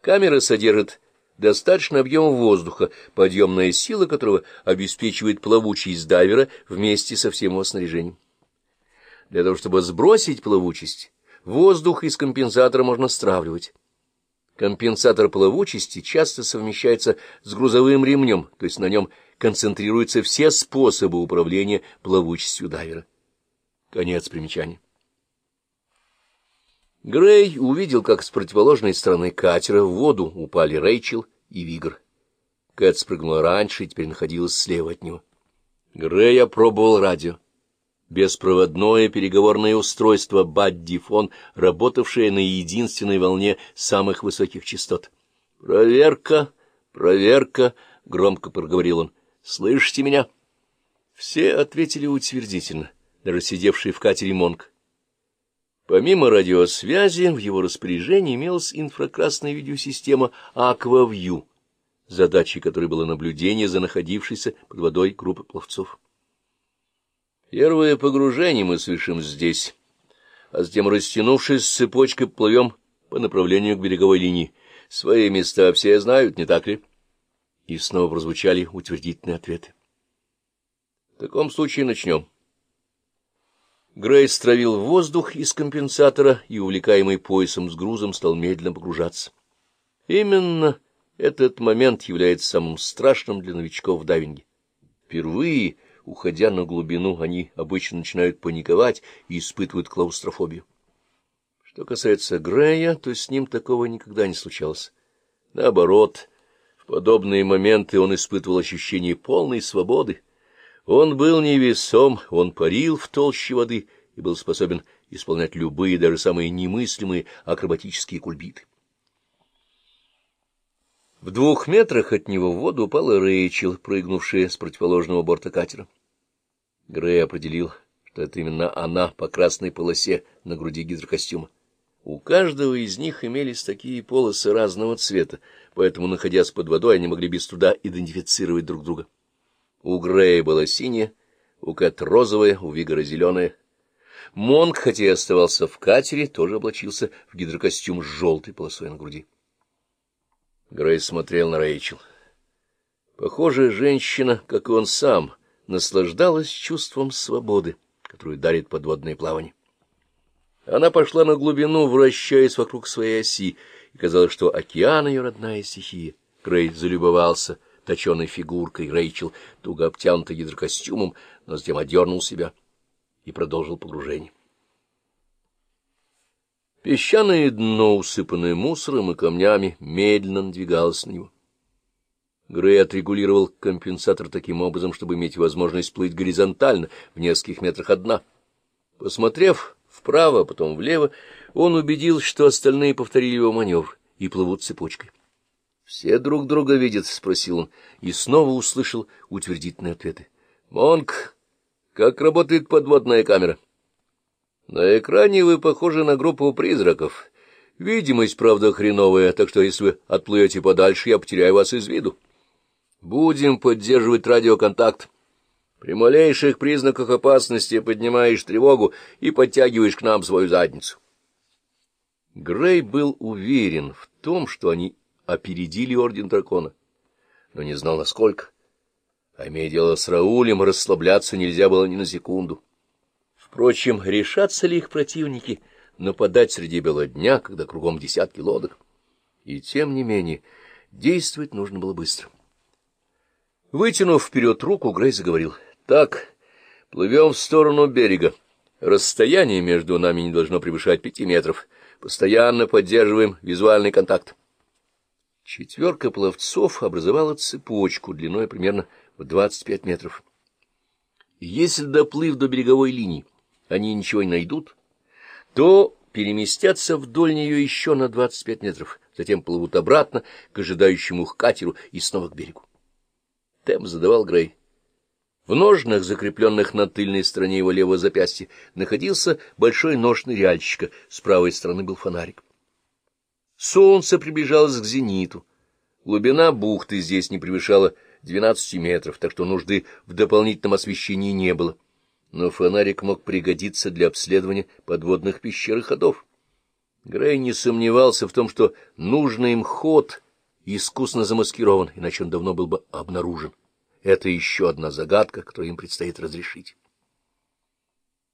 Камера содержит достаточно объема воздуха, подъемная сила которого обеспечивает плавучесть дайвера вместе со всем его снаряжением. Для того, чтобы сбросить плавучесть, воздух из компенсатора можно стравливать. Компенсатор плавучести часто совмещается с грузовым ремнем, то есть на нем концентрируются все способы управления плавучестью дайвера. Конец примечания. Грей увидел, как с противоположной стороны катера в воду упали Рэйчел и Вигр. Кэт спрыгнула раньше и теперь находилась слева от него. Грей опробовал радио беспроводное переговорное устройство Баддифон, работавшее на единственной волне самых высоких частот. «Проверка, проверка», — громко проговорил он. «Слышите меня?» Все ответили утвердительно, даже сидевший в катере Монг. Помимо радиосвязи, в его распоряжении имелась инфракрасная видеосистема «Аквавью», задачей которой было наблюдение за находившейся под водой группой пловцов. Первое погружение мы совершим здесь, а затем, растянувшись цепочкой, плывем по направлению к береговой линии. Свои места все знают, не так ли? И снова прозвучали утвердительные ответы. В таком случае начнем. Грейс травил воздух из компенсатора и, увлекаемый поясом с грузом, стал медленно погружаться. Именно этот момент является самым страшным для новичков в дайвинге. Впервые Уходя на глубину, они обычно начинают паниковать и испытывают клаустрофобию. Что касается Грея, то с ним такого никогда не случалось. Наоборот, в подобные моменты он испытывал ощущение полной свободы. Он был невесом, он парил в толще воды и был способен исполнять любые, даже самые немыслимые акробатические кульбиты. В двух метрах от него в воду упала Рэйчел, прыгнувшая с противоположного борта катера. Грей определил, что это именно она по красной полосе на груди гидрокостюма. У каждого из них имелись такие полосы разного цвета, поэтому, находясь под водой, они могли без труда идентифицировать друг друга. У Грея была синяя, у Кэт розовая, у Вигора зеленая. Монг, хотя и оставался в катере, тоже облачился в гидрокостюм с желтой полосой на груди. Грей смотрел на Рэйчел. Похожая женщина, как и он сам, наслаждалась чувством свободы, которую дарит подводное плавание. Она пошла на глубину, вращаясь вокруг своей оси, и казалось, что океан — ее родная стихия. Грей залюбовался точеной фигуркой Рэйчел, туго обтянутой гидрокостюмом, но затем одернул себя и продолжил погружение. Песчаное дно, усыпанное мусором и камнями, медленно надвигалось на него. Грей отрегулировал компенсатор таким образом, чтобы иметь возможность плыть горизонтально в нескольких метрах от дна. Посмотрев вправо, потом влево, он убедился, что остальные повторили его маневр и плывут цепочкой. — Все друг друга видят? — спросил он, и снова услышал утвердительные ответы. — Монк, как работает подводная камера? — на экране вы похожи на группу призраков. Видимость, правда, хреновая, так что если вы отплывете подальше, я потеряю вас из виду. Будем поддерживать радиоконтакт. При малейших признаках опасности поднимаешь тревогу и подтягиваешь к нам свою задницу. Грей был уверен в том, что они опередили Орден Дракона, но не знал, насколько. А имея дело с Раулем, расслабляться нельзя было ни на секунду. Впрочем, решатся ли их противники нападать среди бела дня, когда кругом десятки лодок? И тем не менее, действовать нужно было быстро. Вытянув вперед руку, Грей заговорил. — Так, плывем в сторону берега. Расстояние между нами не должно превышать пяти метров. Постоянно поддерживаем визуальный контакт. Четверка пловцов образовала цепочку длиной примерно в 25 метров. Если, доплыв до береговой линии, они ничего не найдут, то переместятся вдоль нее еще на 25 метров, затем плывут обратно к ожидающему их катеру и снова к берегу. Темп задавал Грей. В ножнах, закрепленных на тыльной стороне его левого запястья, находился большой нож ныряльщика, с правой стороны был фонарик. Солнце приближалось к зениту. Глубина бухты здесь не превышала 12 метров, так что нужды в дополнительном освещении не было но фонарик мог пригодиться для обследования подводных пещер и ходов. Грей не сомневался в том, что нужный им ход искусно замаскирован, иначе он давно был бы обнаружен. Это еще одна загадка, которую им предстоит разрешить.